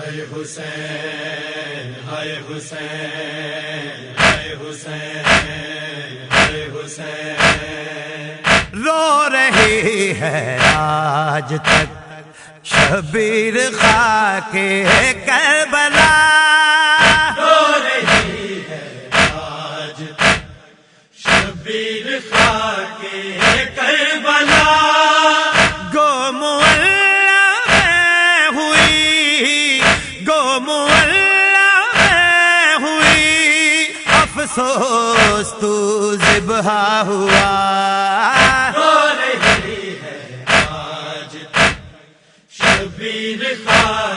ہائے حسین ہائے حسین ہائے حسین ہائے حسین۔ رو رہی ہے آج تک، شبیر خاک کربلا گو ہوئی افسوس تو ذبح ہوا۔ رو رہی ہے آج شبیر خاک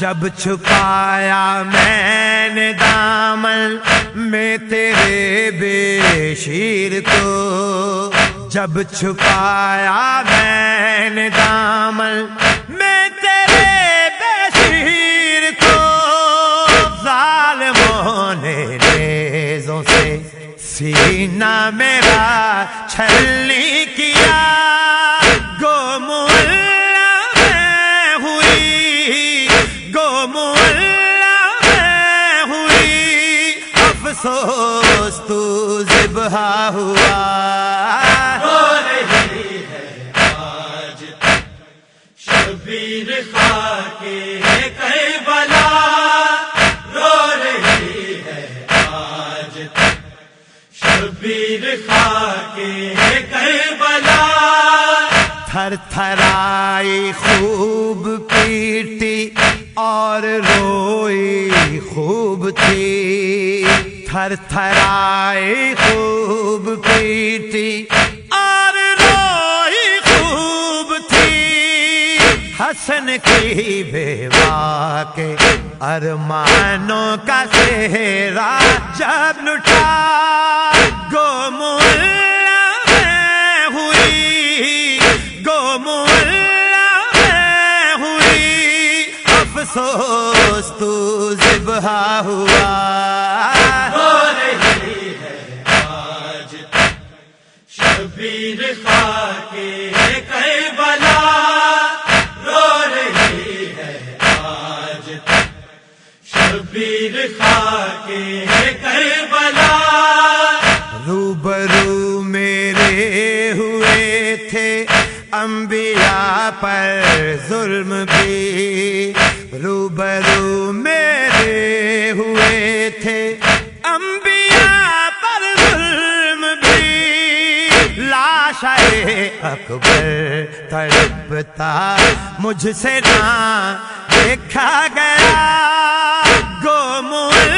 جب چھپایا میں نے دامن میں تیرے بے شیر کو، جب چھپایا میں نے دامن میں تیرے بے شیر کو، ظالموں نے ریزوں سے سینہ میرا چھلنی کیا۔ افسوس تو ذبح ہوا۔ رو رہی ہے آج شبیر خاک کربلا رو رہی ہے آج شبیر خاک کربلا تھر تھرائی خوب پیٹی اور روئی خوب تھی۔ تھر تھرائی خوب پیٹی، اور روئی خوب تھی۔ حسن کی بیوا کے ارمانوں کا سہرا جب لٹا ذبح ہوا۔ رو رہی ہے آج۔ شبیر خاک کربلا رو رہی ہے آج۔ شبیر خاک کربلا روبرو میرے ہوئے تھے انبیاء پر ظلم بھی۔ روبرو ہوئے تھے۔ انبیاء پر ظلم بھی۔ لاش اکبر تڑپتا مجھ سے نہ دیکھا گیا۔ گو میں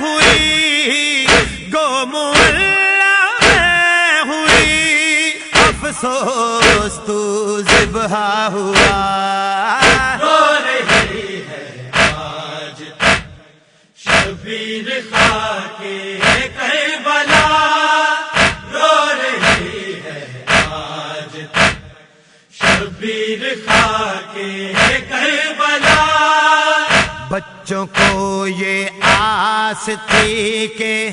ہوئی۔ گو میں ہوئی۔ افسوس تو ذبح ہوا۔ شبیر خاک کربلا رو رہی ہے آج۔ شبیر خاک کربلا بچوں کو یہ آس تھی کہ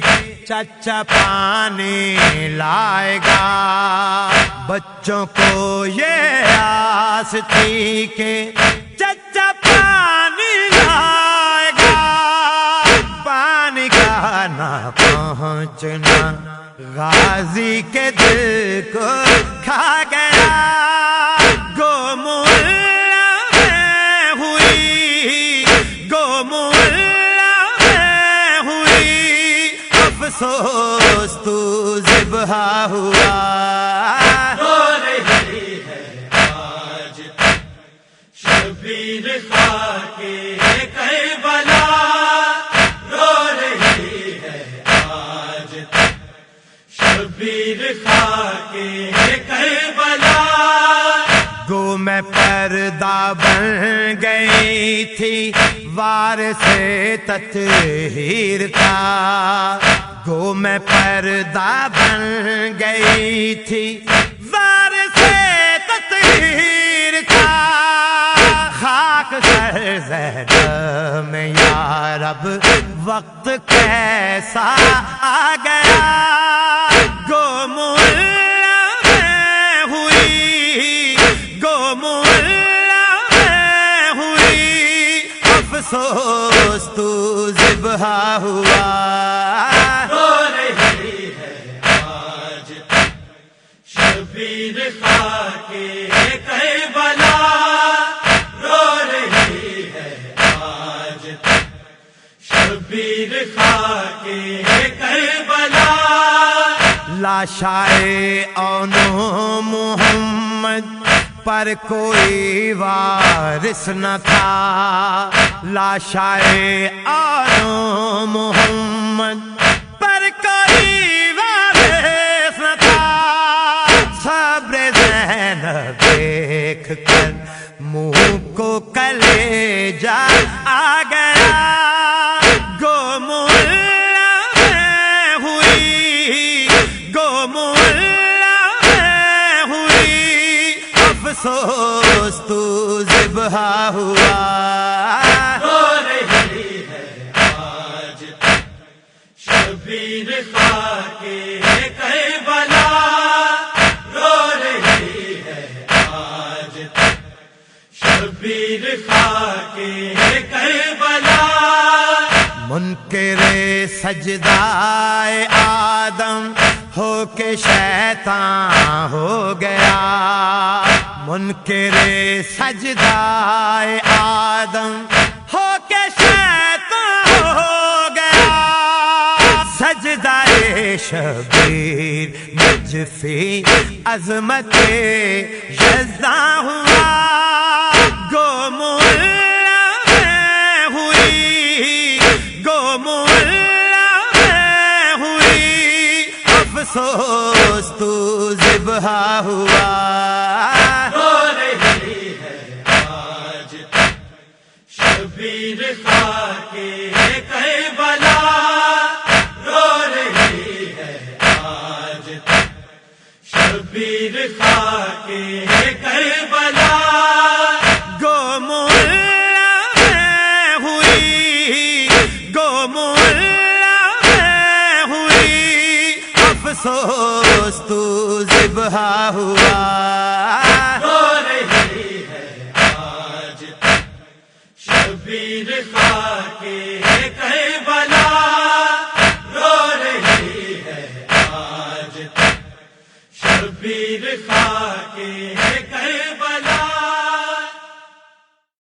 چچا پانی لائے گا۔ بچوں کو یہ آس تھی کہ پہنچنا غازی کے دل کو کھا گیا۔ گوم میں ہوئی۔ گوم میں ہوئی۔ افسوس تو ذبح ہوا۔ بن گئی تھی وار سے تطہیر کا۔ گو میں پردہ بن گئی تھی وار سے تطہیر کا۔ خاک سر زہر میں یار اب وقت کیسا آ گیا۔ تو ذبح ہوا۔ رو رہی ہے آج؟ شبیر خاکے کربلا رو رہی ہے آج؟ شبیر خاکے کربلا لاشائے اونو محمد پر کوئی وارث نہ تھا۔ لاشائے اونو محمد پر کوئی وارث نہ تھا۔ صبر زین دیکھ کر منہ کو کلے جا آ ہوا۔ رو رہی ہے آج شبیر خاکے کربلا رو رہی ہے آج شبیر خاکے کربلا منکر سجدائے آدم۔ ہو کے شیطان ہو گیا۔ منکر سجدائے آدم ہو کے شیطان ہو گیا۔ سجدائے شبیر مجفی عظمت یزداں ہوا۔ گو دوست تو ذبح ہوا۔ رو رہی ہے آج شبیر خاکے کربلا رو رہی ہے آج شبیر خاکے کربلا ذبح ہوا۔ رو رہی ہے آج۔ شبیر خاکے۔